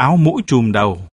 áo mũ trùm đầu,